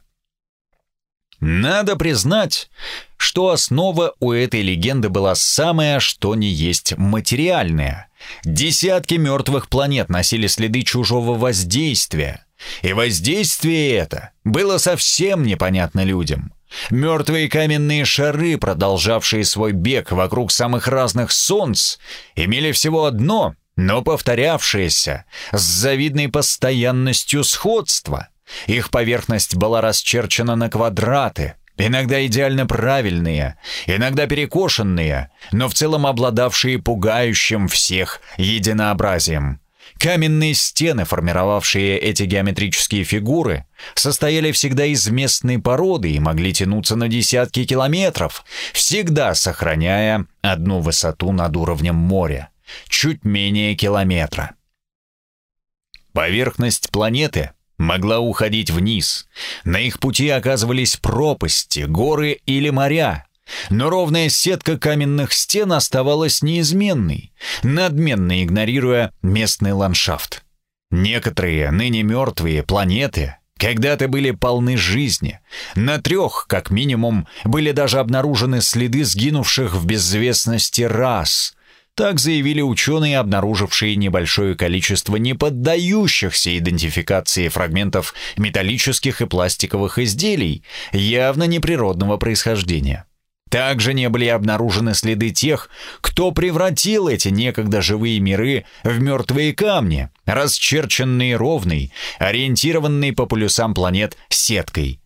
Надо признать, что основа у этой легенды была самая что ни есть материальная. Десятки мертвых планет носили следы чужого воздействия. И воздействие это было совсем непонятно людям. Мертвые каменные шары, продолжавшие свой бег вокруг самых разных солнц, имели всего одно, но повторявшееся, с завидной постоянностью сходства. Их поверхность была расчерчена на квадраты, иногда идеально правильные, иногда перекошенные, но в целом обладавшие пугающим всех единообразием. Каменные стены, формировавшие эти геометрические фигуры, состояли всегда из местной породы и могли тянуться на десятки километров, всегда сохраняя одну высоту над уровнем моря, чуть менее километра. Поверхность планеты могла уходить вниз. На их пути оказывались пропасти, горы или моря. Но ровная сетка каменных стен оставалась неизменной, надменно игнорируя местный ландшафт. Некоторые, ныне мертвые, планеты когда-то были полны жизни. На трех, как минимум, были даже обнаружены следы сгинувших в безвестности рас. Так заявили ученые, обнаружившие небольшое количество неподдающихся идентификации фрагментов металлических и пластиковых изделий, явно неприродного происхождения. Также не были обнаружены следы тех, кто превратил эти некогда живые миры в мертвые камни, расчерченные ровной, ориентированной по полюсам планет сеткой.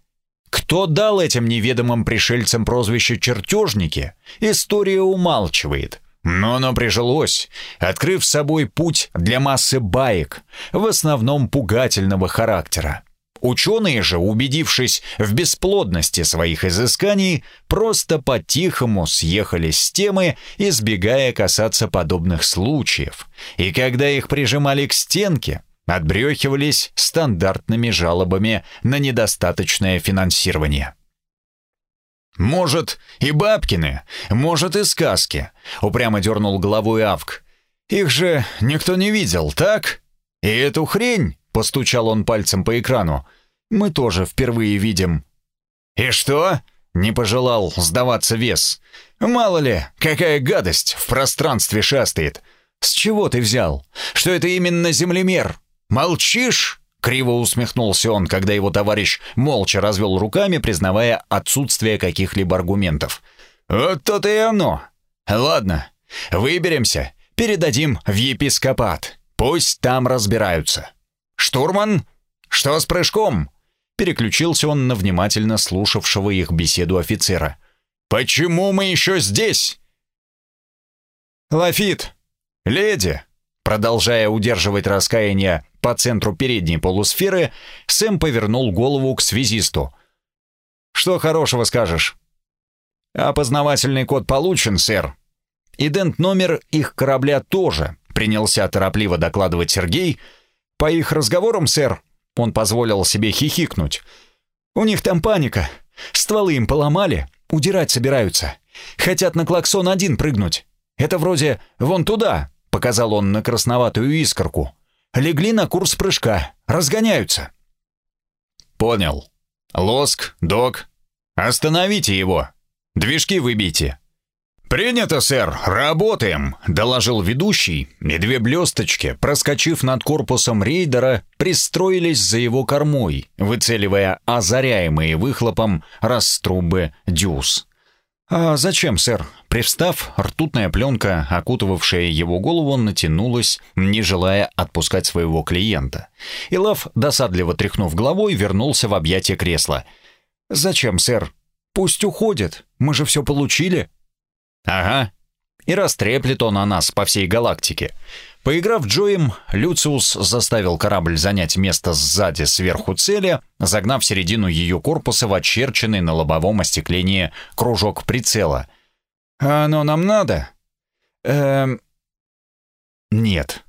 Кто дал этим неведомым пришельцам прозвище «чертежники», история умалчивает. Но оно прижилось, открыв собой путь для массы баек, в основном пугательного характера. Ученые же, убедившись в бесплодности своих изысканий, просто по-тихому съехали с темы, избегая касаться подобных случаев. И когда их прижимали к стенке, отбрехивались стандартными жалобами на недостаточное финансирование. «Может, и Бабкины, может, и сказки», — упрямо дернул головой Авк. «Их же никто не видел, так? И эту хрень Постучал он пальцем по экрану. «Мы тоже впервые видим». «И что?» — не пожелал сдаваться вес. «Мало ли, какая гадость в пространстве шастает. С чего ты взял? Что это именно землемер? Молчишь?» Криво усмехнулся он, когда его товарищ молча развел руками, признавая отсутствие каких-либо аргументов. «Вот то-то и оно. Ладно, выберемся, передадим в епископат. Пусть там разбираются». «Штурман? Что с прыжком?» Переключился он на внимательно слушавшего их беседу офицера. «Почему мы еще здесь?» «Лафит! Леди!» Продолжая удерживать раскаяние по центру передней полусферы, Сэм повернул голову к связисту. «Что хорошего скажешь?» «Опознавательный код получен, сэр. Идент-номер их корабля тоже», принялся торопливо докладывать Сергей, — по их разговорам, сэр, он позволил себе хихикнуть. У них там паника. Стволы им поломали, удирать собираются. Хотят на клаксон один прыгнуть. Это вроде вон туда, показал он на красноватую искорку. Легли на курс прыжка, разгоняются. Понял. Лоск, док, остановите его. Движки выбейте. «Принято, сэр, работаем», — доложил ведущий, и две блесточки, проскочив над корпусом рейдера, пристроились за его кормой, выцеливая озаряемые выхлопом раструбы дюз. «А зачем, сэр?» Привстав, ртутная пленка, окутывавшая его голову, натянулась, не желая отпускать своего клиента. И Лав, досадливо тряхнув головой, вернулся в объятия кресла. «Зачем, сэр? Пусть уходит, мы же все получили». Ага. И растреплет он о нас по всей галактике. Поиграв Джоем, Люциус заставил корабль занять место сзади сверху цели, загнав середину ее корпуса в очерченный на лобовом остеклении кружок прицела. «А оно нам надо?» «Эм...» «Нет».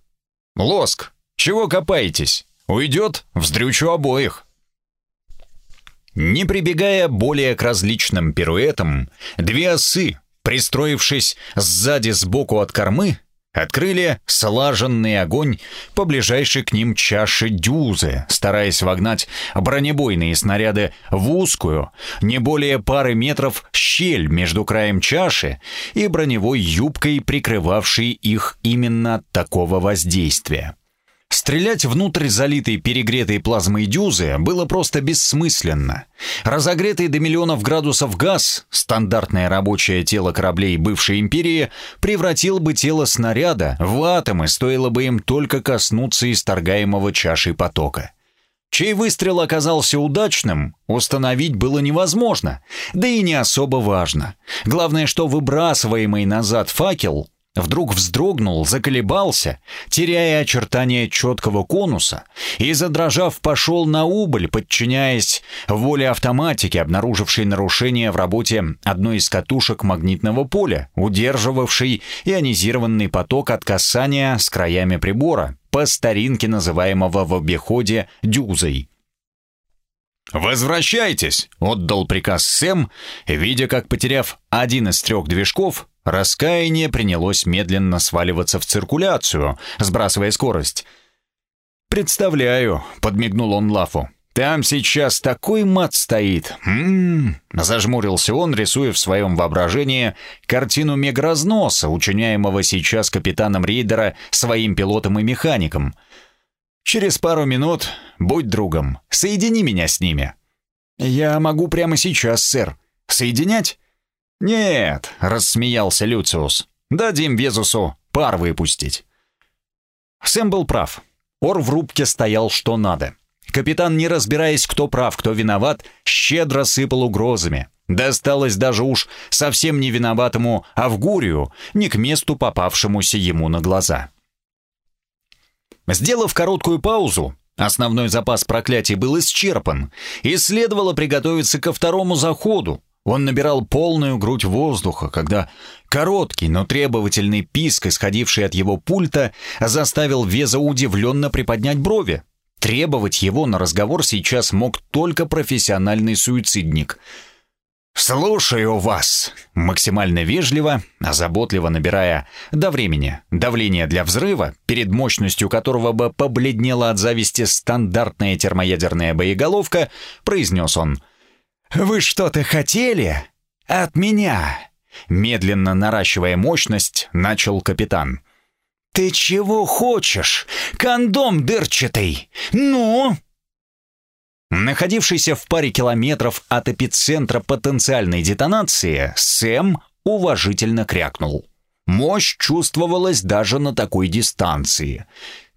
«Лоск, чего копаетесь? Уйдет, вздрючу обоих». Не прибегая более к различным пируэтам, две осы, пристроившись сзади сбоку от кормы, открыли слаженный огонь по ближайшей к ним чаше дюзы, стараясь вогнать бронебойные снаряды в узкую, не более пары метров щель между краем чаши и броневой юбкой, прикрывавшей их именно от такого воздействия. Стрелять внутрь залитой перегретой плазмой дюзы было просто бессмысленно. Разогретый до миллионов градусов газ, стандартное рабочее тело кораблей бывшей империи, превратил бы тело снаряда в атомы, стоило бы им только коснуться исторгаемого чашей потока. Чей выстрел оказался удачным, установить было невозможно, да и не особо важно. Главное, что выбрасываемый назад факел вдруг вздрогнул, заколебался, теряя очертания четкого конуса, и, задрожав, пошел на убыль, подчиняясь воле автоматики, обнаружившей нарушение в работе одной из катушек магнитного поля, удерживавшей ионизированный поток от касания с краями прибора, по старинке называемого в обиходе дюзой. «Возвращайтесь!» — отдал приказ Сэм, видя, как, потеряв один из трех движков, Раскаяние принялось медленно сваливаться в циркуляцию, сбрасывая скорость. «Представляю», — подмигнул он Лафу. «Там сейчас такой мат стоит!» «М-м-м!» Зажмурился он, рисуя в своем воображении картину мегразноса, учиняемого сейчас капитаном рейдера своим пилотом и механиком. «Через пару минут будь другом, соедини меня с ними». «Я могу прямо сейчас, сэр. Соединять?» «Нет», — рассмеялся Люциус. «Дадим Везусу пар выпустить». Сэм был прав. Ор в рубке стоял что надо. Капитан, не разбираясь, кто прав, кто виноват, щедро сыпал угрозами. Досталось даже уж совсем не виноватому Авгурию, не к месту попавшемуся ему на глаза. Сделав короткую паузу, основной запас проклятий был исчерпан, и следовало приготовиться ко второму заходу. Он набирал полную грудь воздуха, когда короткий, но требовательный писк, исходивший от его пульта, заставил Веза удивленно приподнять брови. Требовать его на разговор сейчас мог только профессиональный суицидник. «Слушаю вас!» Максимально вежливо, а заботливо набирая до времени давление для взрыва, перед мощностью которого бы побледнела от зависти стандартная термоядерная боеголовка, произнес он. «Вы что-то хотели? От меня?» Медленно наращивая мощность, начал капитан. «Ты чего хочешь? Кондом дырчатый! Ну?» Находившийся в паре километров от эпицентра потенциальной детонации, Сэм уважительно крякнул. Мощь чувствовалась даже на такой дистанции.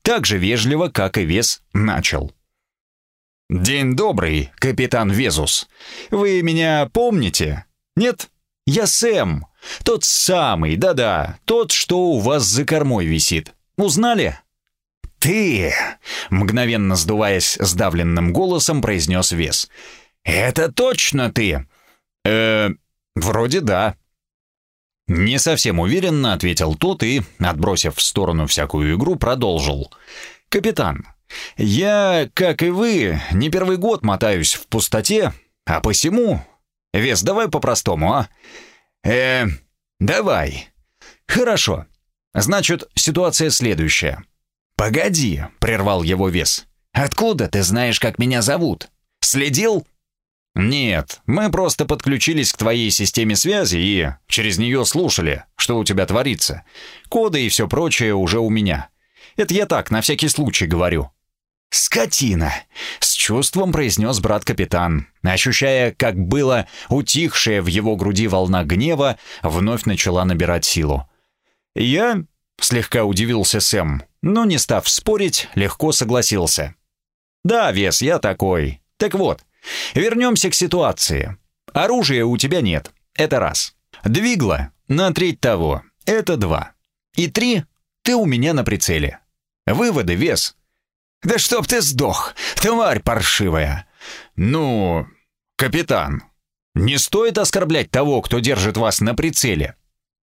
Так же вежливо, как и вес, начал. «День добрый, капитан Везус. Вы меня помните? Нет? Я Сэм, тот самый, да-да, тот, что у вас за кормой висит. Узнали? Ты, мгновенно сдуваясь сдавленным голосом, произнес Вес. Это точно ты? Э, вроде да. Не совсем уверенно ответил тот и, отбросив в сторону всякую игру, продолжил. Капитан, я, как и вы, не первый год мотаюсь в пустоте, а посему... Вес, давай по-простому, а? «Э, давай». «Хорошо. Значит, ситуация следующая». «Погоди», — прервал его вес. «Откуда ты знаешь, как меня зовут? Следил?» «Нет, мы просто подключились к твоей системе связи и через нее слушали, что у тебя творится. Коды и все прочее уже у меня. Это я так, на всякий случай говорю». «Скотина!» — с чувством произнес брат-капитан, ощущая, как было утихшая в его груди волна гнева, вновь начала набирать силу. «Я...» — слегка удивился Сэм, но, не став спорить, легко согласился. «Да, Вес, я такой. Так вот, вернемся к ситуации. Оружия у тебя нет. Это раз. Двигла на треть того. Это два. И три — ты у меня на прицеле. Выводы, Вес — «Да чтоб ты сдох, тварь паршивая!» «Ну, капитан, не стоит оскорблять того, кто держит вас на прицеле.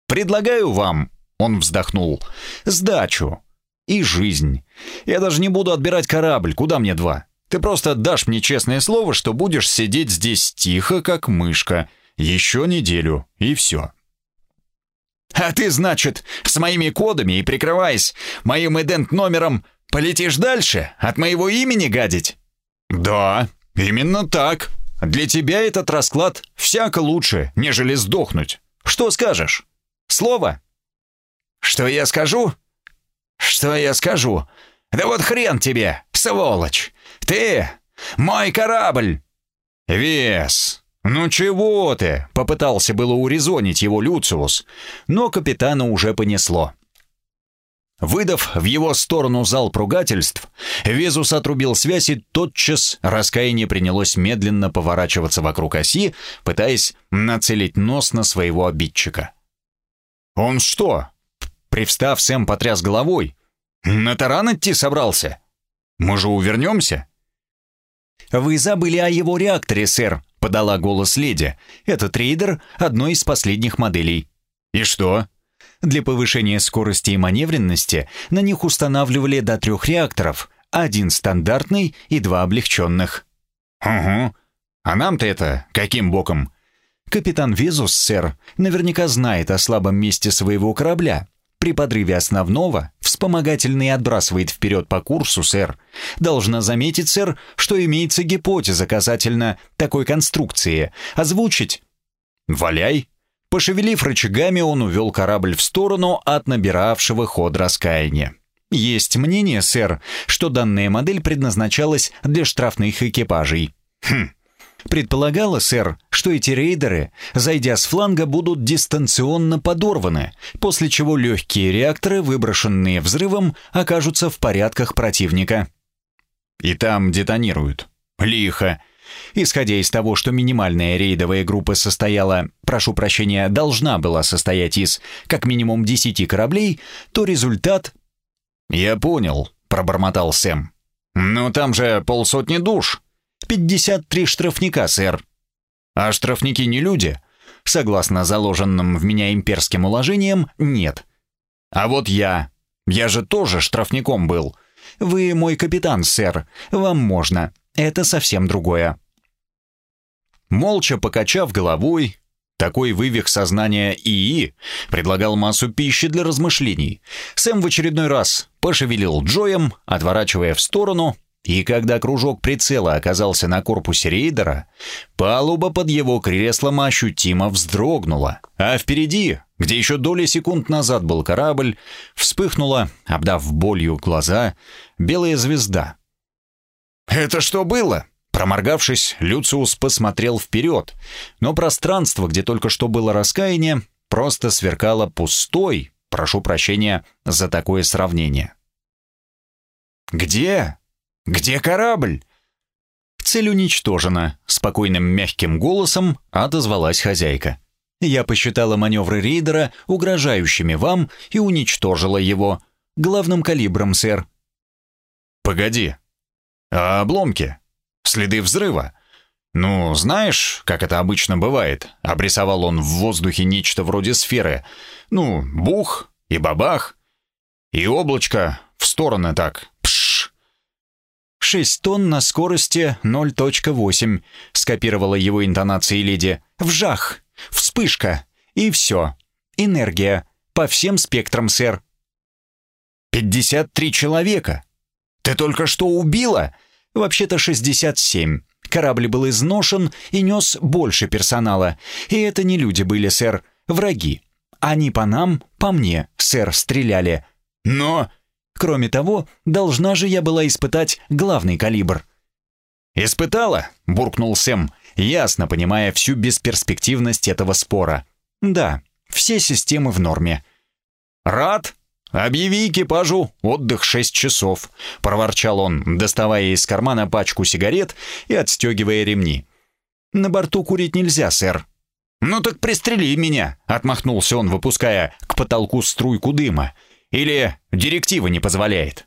Предлагаю вам, — он вздохнул, — сдачу и жизнь. Я даже не буду отбирать корабль, куда мне два? Ты просто дашь мне честное слово, что будешь сидеть здесь тихо, как мышка, еще неделю, и все». «А ты, значит, с моими кодами и прикрываясь моим эдент-номером Полетишь дальше? От моего имени гадить?» «Да, именно так. Для тебя этот расклад всяко лучше, нежели сдохнуть. Что скажешь? Слово?» «Что я скажу?» «Что я скажу? Да вот хрен тебе, сволочь! Ты мой корабль!» «Вес! Ну чего ты?» — попытался было урезонить его Люциус, но капитана уже понесло. Выдав в его сторону зал ругательств, Везус отрубил связь и тотчас раскаяние принялось медленно поворачиваться вокруг оси, пытаясь нацелить нос на своего обидчика. «Он что?» Привстав, Сэм потряс головой. «На таран идти собрался? Мы же увернемся?» «Вы забыли о его реакторе, сэр», — подала голос леди. «Это трейдер одной из последних моделей». «И что?» Для повышения скорости и маневренности на них устанавливали до трех реакторов, один стандартный и два облегченных. «Угу. А нам-то это каким боком?» «Капитан Везус, сэр, наверняка знает о слабом месте своего корабля, При подрыве основного вспомогательный отбрасывает вперед по курсу, сэр. Должна заметить, сэр, что имеется гипотеза касательно такой конструкции. Озвучить? Валяй. Пошевелив рычагами, он увел корабль в сторону от набиравшего ход раскаяния. Есть мнение, сэр, что данная модель предназначалась для штрафных экипажей. Хм. Предполагала, сэр, что эти рейдеры, зайдя с фланга, будут дистанционно подорваны, после чего легкие реакторы, выброшенные взрывом, окажутся в порядках противника. И там детонируют. Лихо. Исходя из того, что минимальная рейдовая группа состояла, прошу прощения, должна была состоять из как минимум 10 кораблей, то результат... «Я понял», — пробормотал Сэм. «Но там же полсотни душ». «53 штрафника, сэр». «А штрафники не люди?» Согласно заложенным в меня имперским уложениям, нет. «А вот я. Я же тоже штрафником был». «Вы мой капитан, сэр. Вам можно. Это совсем другое». Молча покачав головой, такой вывих сознания ИИ предлагал массу пищи для размышлений. Сэм в очередной раз пошевелил Джоем, отворачивая в сторону, и когда кружок прицела оказался на корпусе рейдера, палуба под его креслом ощутимо вздрогнула, а впереди, где еще доли секунд назад был корабль, вспыхнула, обдав болью глаза, белая звезда. «Это что было?» Проморгавшись, Люциус посмотрел вперед, но пространство, где только что было раскаяние, просто сверкало пустой, прошу прощения за такое сравнение. «Где?» «Где корабль?» «Цель уничтожена», — спокойным мягким голосом отозвалась хозяйка. «Я посчитала маневры рейдера угрожающими вам и уничтожила его. Главным калибром, сэр». «Погоди. А обломки? Следы взрыва?» «Ну, знаешь, как это обычно бывает?» — обрисовал он в воздухе нечто вроде сферы. «Ну, бух и бабах. И облачко в стороны так, 6 тонн на скорости 0.8, скопировала его интонации леди. Вжах! Вспышка! И все. Энергия. По всем спектрам, сэр. «Пятьдесят три человека! Ты только что убила?» «Вообще-то шестьдесят семь. Корабль был изношен и нес больше персонала. И это не люди были, сэр. Враги. Они по нам, по мне, сэр, стреляли. Но Кроме того, должна же я была испытать главный калибр. «Испытала?» — буркнул Сэм, ясно понимая всю бесперспективность этого спора. «Да, все системы в норме». «Рад? Объяви экипажу отдых шесть часов», — проворчал он, доставая из кармана пачку сигарет и отстегивая ремни. «На борту курить нельзя, сэр». «Ну так пристрели меня», — отмахнулся он, выпуская к потолку струйку дыма. Или директива не позволяет?